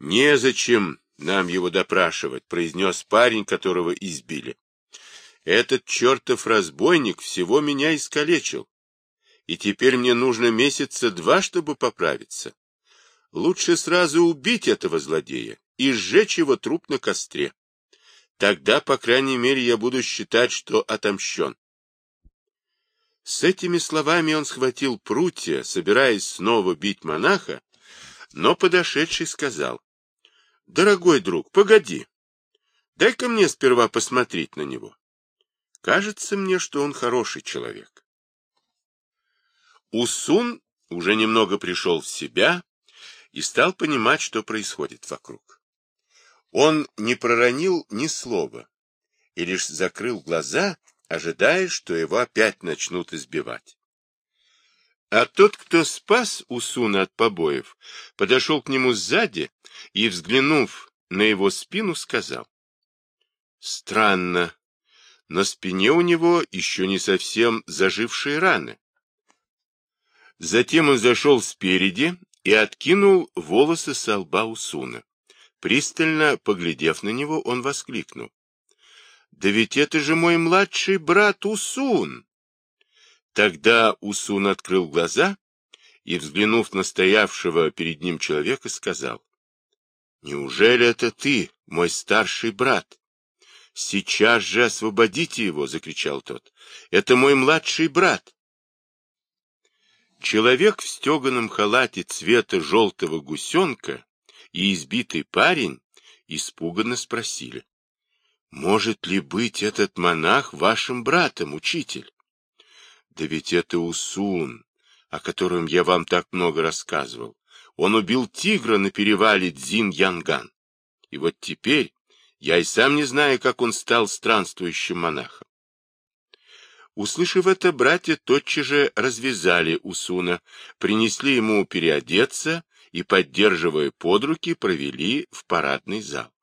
Незачем нам его допрашивать, произнес парень, которого избили. Этот чертов разбойник всего меня искалечил. И теперь мне нужно месяца два, чтобы поправиться. Лучше сразу убить этого злодея и сжечь его труп на костре. Тогда, по крайней мере, я буду считать, что отомщен. С этими словами он схватил прутья, собираясь снова бить монаха, но подошедший сказал, «Дорогой друг, погоди, дай-ка мне сперва посмотреть на него. Кажется мне, что он хороший человек». Усун уже немного пришел в себя и стал понимать, что происходит вокруг. Он не проронил ни слова и лишь закрыл глаза, ожидая, что его опять начнут избивать. А тот, кто спас Усуна от побоев, подошел к нему сзади и, взглянув на его спину, сказал. Странно, на спине у него еще не совсем зажившие раны. Затем он зашел спереди и откинул волосы со лба Усуна. Пристально поглядев на него, он воскликнул. — Да ведь это же мой младший брат Усун! Тогда Усун открыл глаза и, взглянув на стоявшего перед ним человека, сказал. — Неужели это ты, мой старший брат? — Сейчас же освободите его! — закричал тот. — Это мой младший брат! Человек в стеганом халате цвета желтого гусенка и избитый парень испуганно спросили. «Может ли быть этот монах вашим братом, учитель?» «Да ведь это Усун, о котором я вам так много рассказывал. Он убил тигра на перевале Дзин-Янган. И вот теперь я и сам не знаю, как он стал странствующим монахом. Услышав это, братья тотчас же развязали Усуна, принесли ему переодеться и, поддерживая под руки, провели в парадный зал.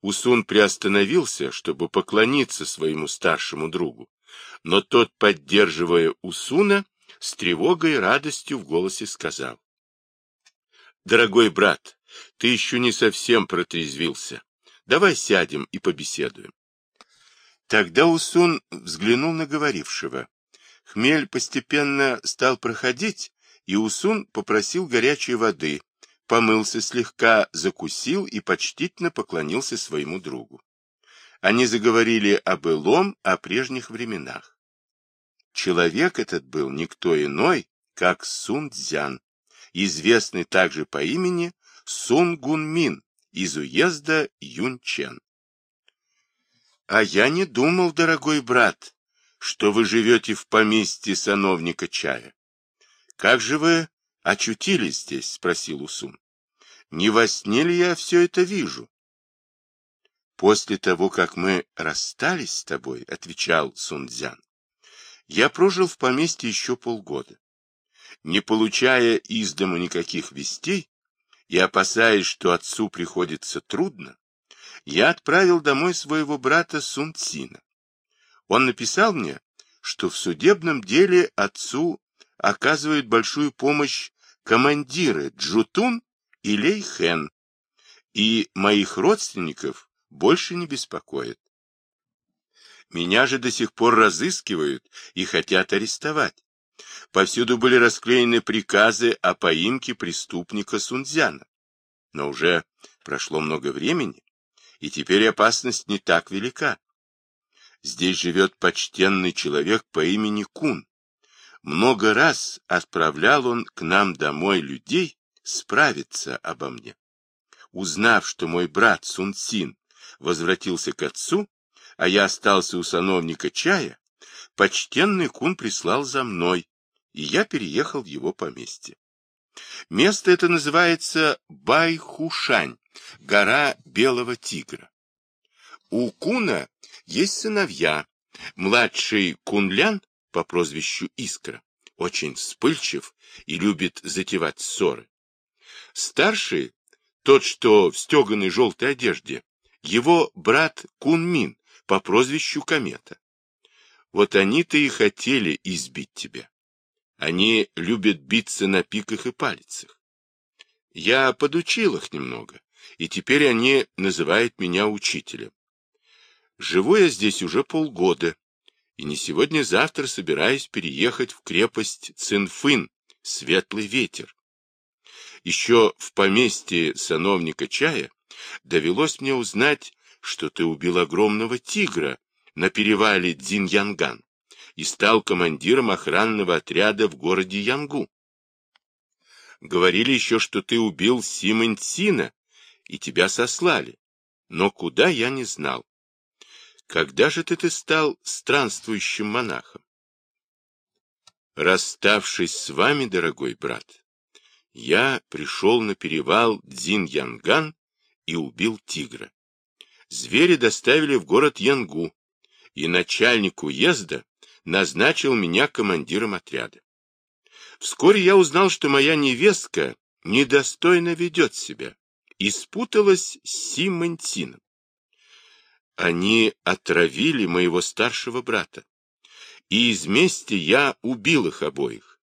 Усун приостановился, чтобы поклониться своему старшему другу, но тот, поддерживая Усуна, с тревогой и радостью в голосе сказал. «Дорогой брат, ты еще не совсем протрезвился. Давай сядем и побеседуем». Тогда Усун взглянул на говорившего. Хмель постепенно стал проходить, и Усун попросил горячей воды, помылся слегка, закусил и почтительно поклонился своему другу. Они заговорили о былом, о прежних временах. Человек этот был никто иной, как Сун Цзян, известный также по имени Сун Гун Мин из уезда Юнчен. А я не думал, дорогой брат, что вы живете в поместье сановника чая. Как же вы очутились здесь? спросил Усун. Не во сне ли я все это вижу? После того, как мы расстались с тобой, отвечал Сунцзян, я прожил в поместье еще полгода. Не получая из дома никаких вестей и опасаясь, что отцу приходится трудно, я отправил домой своего брата Сунцина. Он написал мне, что в судебном деле отцу оказывают большую помощь командиры Джутун и Лейхен, и моих родственников больше не беспокоит. Меня же до сих пор разыскивают и хотят арестовать. Повсюду были расклеены приказы о поимке преступника Сунцзяна. Но уже прошло много времени, и теперь опасность не так велика. Здесь живет почтенный человек по имени Кун. Много раз отправлял он к нам домой людей справиться обо мне. Узнав, что мой брат Сун Син возвратился к отцу, а я остался у сановника чая, почтенный Кун прислал за мной, и я переехал в его поместье. Место это называется Байхушань, гора Белого Тигра. У Куна есть сыновья. Младший Кунлян по прозвищу Искра очень вспыльчив и любит затевать ссоры. Старший, тот, что в стеганой желтой одежде, его брат Кунмин по прозвищу Комета. Вот они-то и хотели избить тебя. Они любят биться на пиках и палицах. Я подучил их немного, и теперь они называют меня учителем. Живу я здесь уже полгода, и не сегодня-завтра собираюсь переехать в крепость Цинфын, Светлый ветер. Еще в поместье сановника чая довелось мне узнать, что ты убил огромного тигра на перевале Дзиньянган и стал командиром охранного отряда в городе Янгу. Говорили еще, что ты убил Симонтина, и тебя сослали. Но куда, я не знал. Когда же ты, ты стал странствующим монахом? Расставшись с вами, дорогой брат, я пришел на перевал Дзин-Янган и убил тигра. Звери доставили в город Янгу, и начальник уезда назначил меня командиром отряда. Вскоре я узнал, что моя невестка недостойно ведет себя и спуталась с Симонтином. Они отравили моего старшего брата, и из мести я убил их обоих,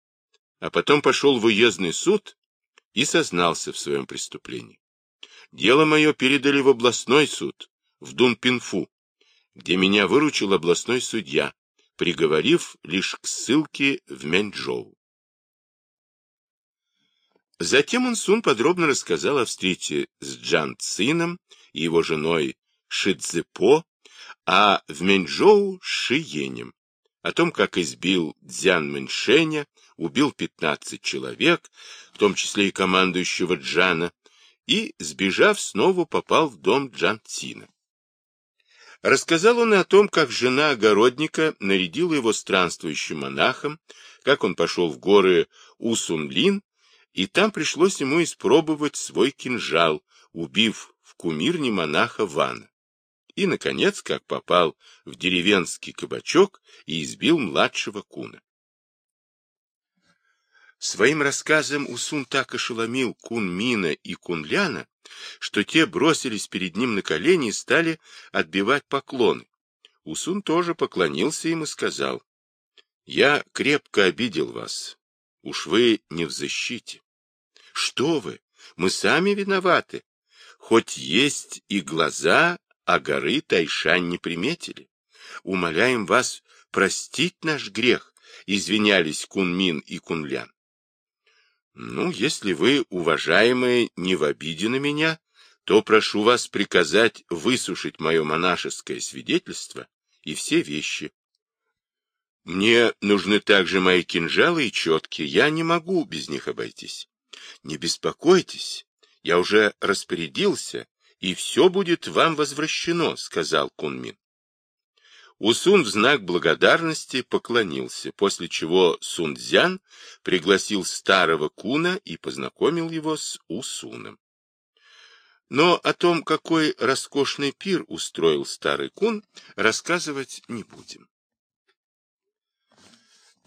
а потом пошел в уездный суд и сознался в своем преступлении. Дело мое передали в областной суд, в Дунпинфу, где меня выручил областной судья, приговорив лишь к ссылке в Мянчжоу. Затем он Сун подробно рассказал о встрече с Джан Цином и его женой Шидзепо, а в Мэнчжоу с Шиенем, о том, как избил Дзян Мэньшеня, убил 15 человек, в том числе и командующего Джана, и, сбежав, снова попал в дом Джан Цина. Рассказал он и о том, как жена огородника нарядила его странствующим монахом, как он пошел в горы Усунлин, и там пришлось ему испробовать свой кинжал, убив в кумирне монаха Вана. И, наконец, как попал в деревенский кабачок и избил младшего куна. Своим рассказом Усун так ошеломил Кун-Мина и Кун-Ляна, что те бросились перед ним на колени и стали отбивать поклоны. Усун тоже поклонился им и сказал, «Я крепко обидел вас. Уж вы не в защите. Что вы, мы сами виноваты. Хоть есть и глаза, а горы Тайшань не приметили. Умоляем вас простить наш грех, извинялись Кунмин и Кунлян. Ну, если вы, уважаемые, не в обиде на меня, то прошу вас приказать высушить мое монашеское свидетельство и все вещи. Мне нужны также мои кинжалы и четки, я не могу без них обойтись. Не беспокойтесь, я уже распорядился, и все будет вам возвращено, сказал Кунмин. Усун в знак благодарности поклонился, после чего Сунцзян пригласил старого Куна и познакомил его с Усуном. Но о том, какой роскошный пир устроил старый Кун, рассказывать не будем.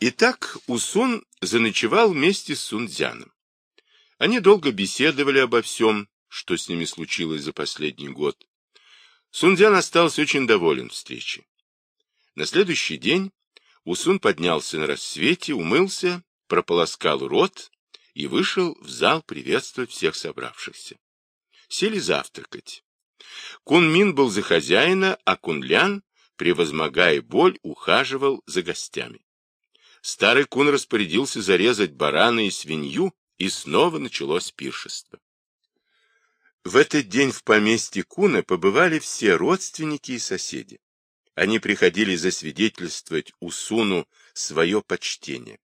Итак, Усун заночевал вместе с Сунцзяном. Они долго беседовали обо всем, что с ними случилось за последний год. Сунцзян остался очень доволен встречей. На следующий день Усун поднялся на рассвете, умылся, прополоскал рот и вышел в зал приветствовать всех собравшихся. Сели завтракать. Кунмин был за хозяина, а Кунлян, превозмогая боль, ухаживал за гостями. Старый Кун распорядился зарезать барана и свинью, и снова началось пиршество. В этот день в поместье Куна побывали все родственники и соседи. Они приходили засвидетельствовать Усуну свое почтение.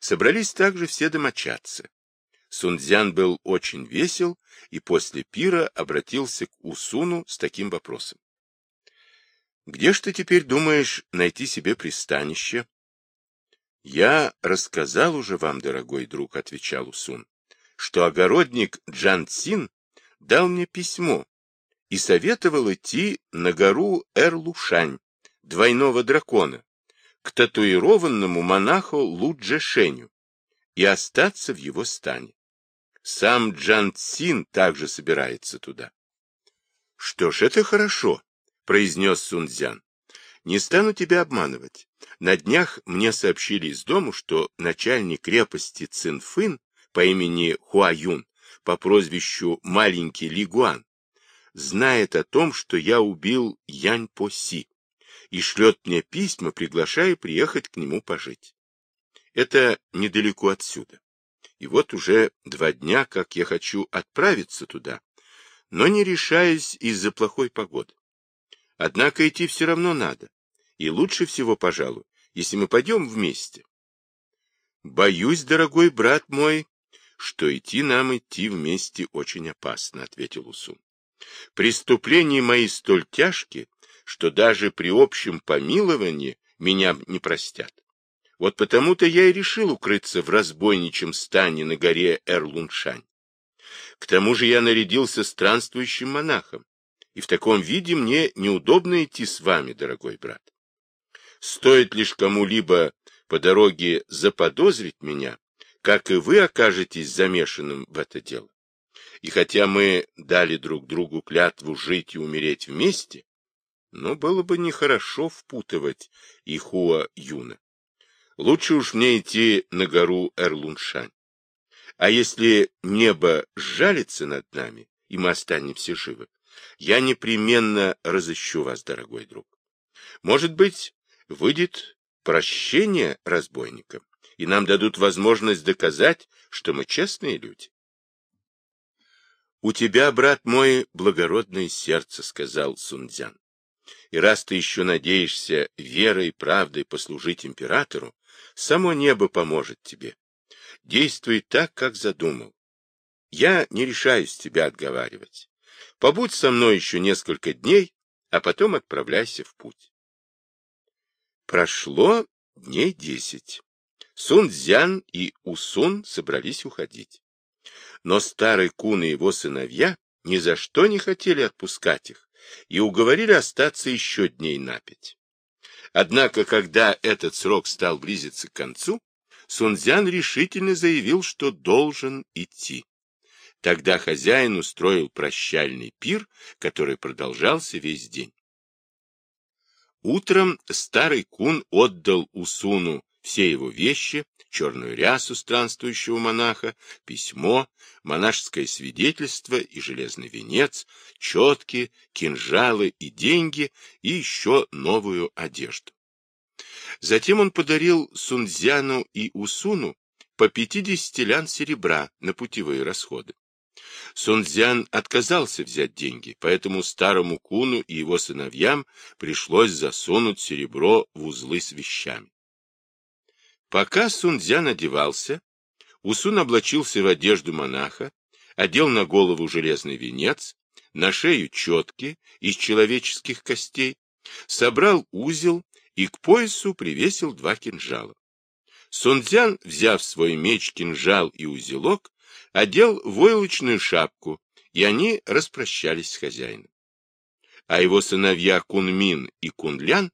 Собрались также все домочадцы. Сунцзян был очень весел и после пира обратился к Усуну с таким вопросом. «Где ж ты теперь думаешь найти себе пристанище?» «Я рассказал уже вам, дорогой друг», — отвечал Усун, «что огородник Джан Цин дал мне письмо и советовал идти на гору Эрлушань, двойного дракона, к татуированному монаху Луджешеню и остаться в его стане. Сам Джан Цин также собирается туда. — Что ж, это хорошо, — произнес Сунцзян. — Не стану тебя обманывать. На днях мне сообщили из дому, что начальник крепости Цинфын по имени Хуаюн по прозвищу Маленький Лигуан, знает о том, что я убил Янь Поси и шлет мне письма, приглашая приехать к нему пожить. Это недалеко отсюда. И вот уже два дня, как я хочу отправиться туда, но не решаюсь из-за плохой погоды. Однако идти все равно надо, и лучше всего, пожалуй, если мы пойдем вместе. Боюсь, дорогой брат мой, что идти нам идти вместе очень опасно, — ответил Усун. Преступления мои столь тяжкие, что даже при общем помиловании меня не простят. Вот потому-то я и решил укрыться в разбойничьем стане на горе Эрлуншань. К тому же я нарядился странствующим монахом, и в таком виде мне неудобно идти с вами, дорогой брат. Стоит лишь кому-либо по дороге заподозрить меня, как и вы окажетесь замешанным в это дело. И хотя мы дали друг другу клятву жить и умереть вместе, но было бы нехорошо впутывать Ихуа Юна. Лучше уж мне идти на гору Эрлуншань. А если небо сжалится над нами, и мы останемся живы, я непременно разыщу вас, дорогой друг. Может быть, выйдет прощение разбойникам, и нам дадут возможность доказать, что мы честные люди. «У тебя, брат мой, благородное сердце», — сказал Сунцзян. «И раз ты еще надеешься верой и правдой послужить императору, само небо поможет тебе. Действуй так, как задумал. Я не решаюсь тебя отговаривать. Побудь со мной еще несколько дней, а потом отправляйся в путь. Прошло дней десять. Сун-Дзян и Усун собрались уходить. Но старый Кун и его сыновья ни за что не хотели отпускать их и уговорили остаться еще дней на пять. Однако, когда этот срок стал близиться к концу, Сунцзян решительно заявил, что должен идти. Тогда хозяин устроил прощальный пир, который продолжался весь день. Утром старый кун отдал Усуну все его вещи, черную рясу странствующего монаха, письмо, монашеское свидетельство и железный венец, четки, кинжалы и деньги и еще новую одежду. Затем он подарил Сунцзяну и Усуну по 50 лян серебра на путевые расходы. Сунцзян отказался взять деньги, поэтому старому куну и его сыновьям пришлось засунуть серебро в узлы с вещами. Пока Сунцзян одевался, Усун облачился в одежду монаха, одел на голову железный венец, на шею четки из человеческих костей, собрал узел и к поясу привесил два кинжала. Сунцзян, взяв свой меч, кинжал и узелок, одел войлочную шапку, и они распрощались с хозяином. А его сыновья Кунмин и Кунлян,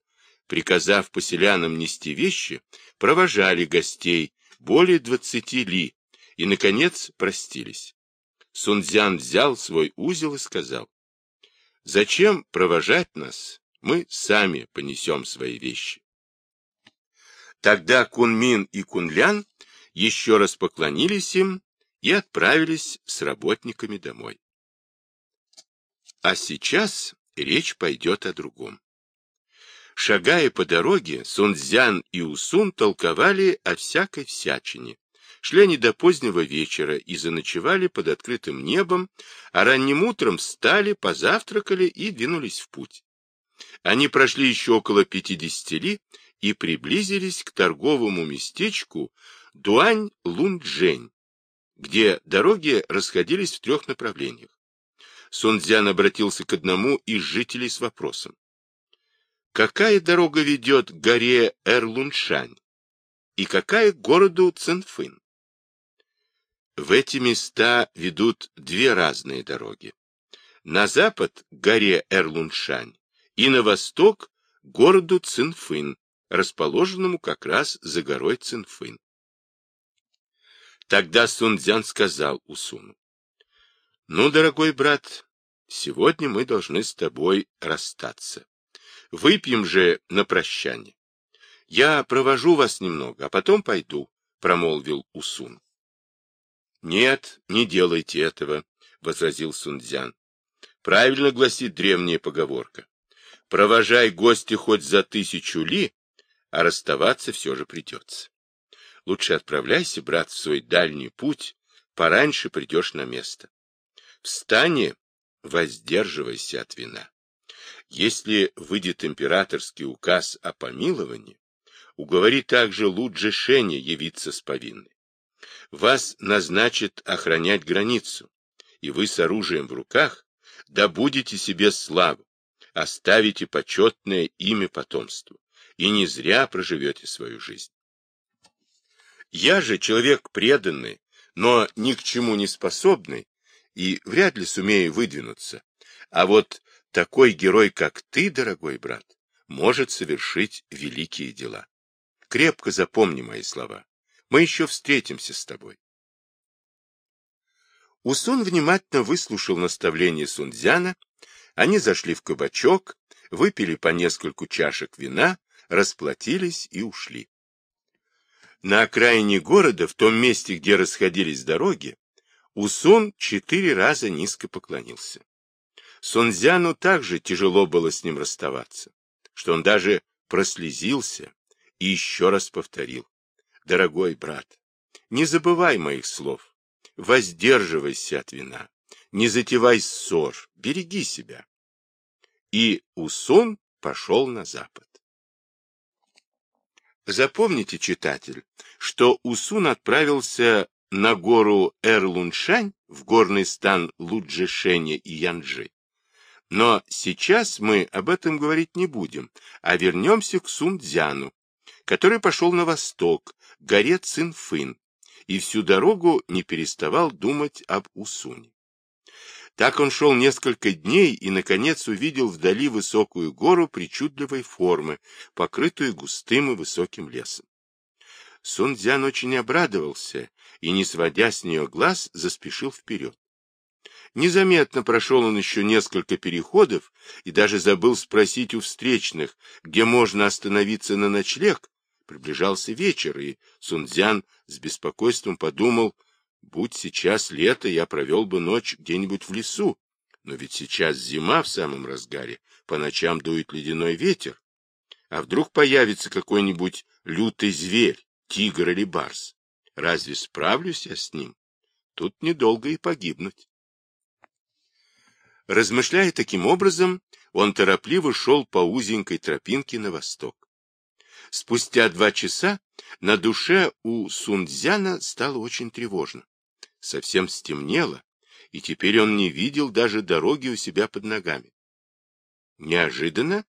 приказав поселянам нести вещи, провожали гостей более двадцати ли и, наконец, простились. Сунцзян взял свой узел и сказал, «Зачем провожать нас? Мы сами понесем свои вещи». Тогда Кунмин и Кунлян еще раз поклонились им и отправились с работниками домой. А сейчас речь пойдет о другом. Шагая по дороге, Сунцзян и Усун толковали о всякой всячине. Шли они до позднего вечера и заночевали под открытым небом, а ранним утром встали, позавтракали и двинулись в путь. Они прошли еще около пятидесяти ли и приблизились к торговому местечку Дуань-Лунчжэнь, где дороги расходились в трех направлениях. Сунцзян обратился к одному из жителей с вопросом. Какая дорога ведет к горе Эрлуншань и какая к городу Цинфын? В эти места ведут две разные дороги. На запад к горе Эрлуншань и на восток к городу Цинфын, расположенному как раз за горой Цинфын. Тогда Сунцзян сказал Усуну, «Ну, дорогой брат, сегодня мы должны с тобой расстаться. Выпьем же на прощание. Я провожу вас немного, а потом пойду», — промолвил Усун. Нет, не делайте этого, — возразил Сунцзян. Правильно гласит древняя поговорка. Провожай гостя хоть за тысячу ли, а расставаться все же придется. Лучше отправляйся, брат, в свой дальний путь, пораньше придешь на место. В стане воздерживайся от вина. Если выйдет императорский указ о помиловании, уговори также Луджи Шеня явиться с повинной. Вас назначат охранять границу, и вы с оружием в руках добудете себе славу, оставите почетное имя потомству, и не зря проживете свою жизнь. Я же человек преданный, но ни к чему не способный, и вряд ли сумею выдвинуться. А вот такой герой, как ты, дорогой брат, может совершить великие дела. Крепко запомни мои слова. Мы еще встретимся с тобой. Усун внимательно выслушал наставление Сунцзяна. Они зашли в кабачок, выпили по нескольку чашек вина, расплатились и ушли. На окраине города, в том месте, где расходились дороги, Усун четыре раза низко поклонился. Сунцзяну также тяжело было с ним расставаться, что он даже прослезился и еще раз повторил. Дорогой брат, не забывай моих слов, воздерживайся от вина, не затевай ссор, береги себя. И Усун пошел на запад. Запомните, читатель, что Усун отправился на гору Эрлуншань в горный стан Луджишеня и Янджи. Но сейчас мы об этом говорить не будем, а вернемся к Сунцзяну, который пошел на восток, горе Цинфын, и всю дорогу не переставал думать об Усуне. Так он шел несколько дней и, наконец, увидел вдали высокую гору причудливой формы, покрытую густым и высоким лесом. Сунцзян очень обрадовался и, не сводя с нее глаз, заспешил вперед. Незаметно прошел он еще несколько переходов и даже забыл спросить у встречных, где можно остановиться на ночлег. Приближался вечер, и Сунцзян с беспокойством подумал, будь сейчас лето, я провел бы ночь где-нибудь в лесу. Но ведь сейчас зима в самом разгаре, по ночам дует ледяной ветер. А вдруг появится какой-нибудь лютый зверь, тигр или барс? Разве справлюсь я с ним? Тут недолго и погибнуть. Размышляя таким образом, он торопливо шел по узенькой тропинке на восток. Спустя два часа на душе у Сунцзяна стало очень тревожно. Совсем стемнело, и теперь он не видел даже дороги у себя под ногами. Неожиданно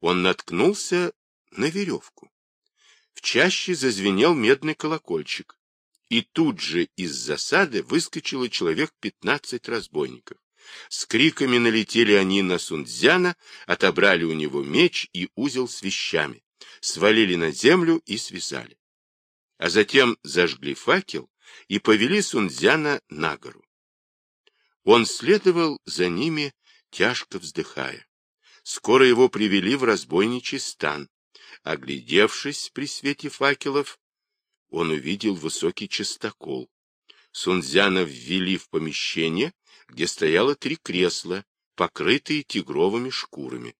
он наткнулся на веревку. В чаще зазвенел медный колокольчик, и тут же из засады выскочило человек пятнадцать разбойников. С криками налетели они на Сунцзяна, отобрали у него меч и узел с вещами, свалили на землю и связали. А затем зажгли факел и повели Сунцзяна на гору. Он следовал за ними, тяжко вздыхая. Скоро его привели в разбойничий стан. Оглядевшись при свете факелов, он увидел высокий частокол. Сунцзяна ввели в помещение, где стояло три кресла, покрытые тигровыми шкурами.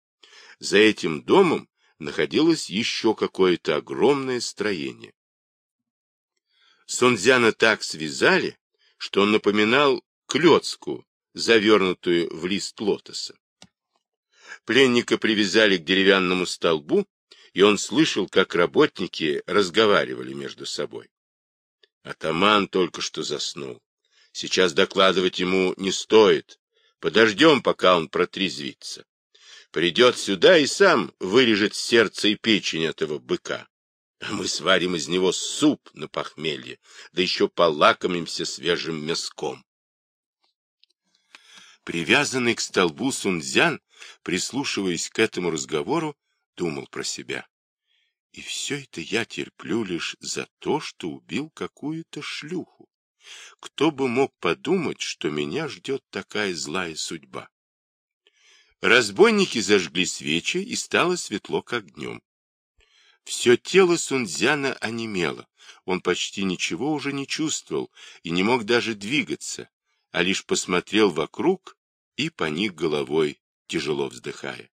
За этим домом находилось еще какое-то огромное строение. Сунцзяна так связали, что он напоминал клетку, завернутую в лист лотоса. Пленника привязали к деревянному столбу, и он слышал, как работники разговаривали между собой. Атаман только что заснул. Сейчас докладывать ему не стоит. Подождем, пока он протрезвится. Придет сюда и сам вырежет сердце и печень этого быка. А мы сварим из него суп на похмелье, да еще полакомимся свежим мяском. Привязанный к столбу Сунцзян, прислушиваясь к этому разговору, думал про себя. И все это я терплю лишь за то, что убил какую-то шлюху. Кто бы мог подумать, что меня ждет такая злая судьба? Разбойники зажгли свечи, и стало светло, как днем. Все тело Сунцзяна онемело, он почти ничего уже не чувствовал и не мог даже двигаться, а лишь посмотрел вокруг и поник головой, тяжело вздыхая.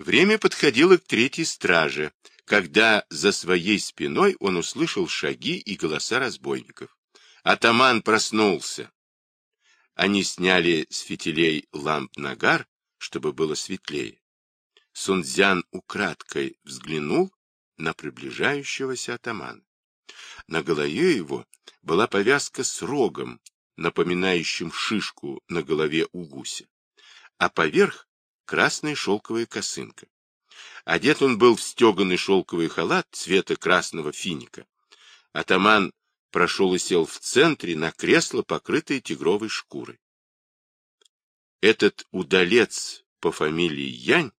Время подходило к третьей страже, когда за своей спиной он услышал шаги и голоса разбойников. Атаман проснулся. Они сняли с фитилей ламп нагар, чтобы было светлее. Сунцзян украдкой взглянул на приближающегося атамана. На голове его была повязка с рогом, напоминающим шишку на голове у гуся, а поверх красная шелковая косынка. Одет он был в стеганый шелковый халат цвета красного финика. Атаман прошел и сел в центре на кресло, покрытое тигровой шкурой. Этот удалец по фамилии Янь,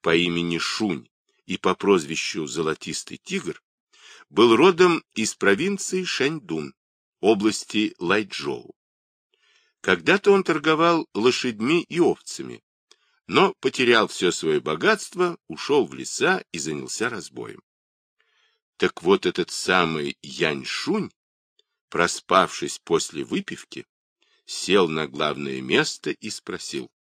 по имени Шунь и по прозвищу Золотистый Тигр, был родом из провинции Шаньдун, области Лайчжоу. Когда-то он торговал лошадьми и овцами, но потерял все свое богатство, ушел в леса и занялся разбоем. Так вот этот самый Яньшунь, проспавшись после выпивки, сел на главное место и спросил,